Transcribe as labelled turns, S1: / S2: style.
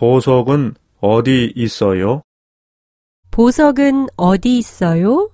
S1: 보석은 어디 있어요?
S2: 보석은 어디 있어요?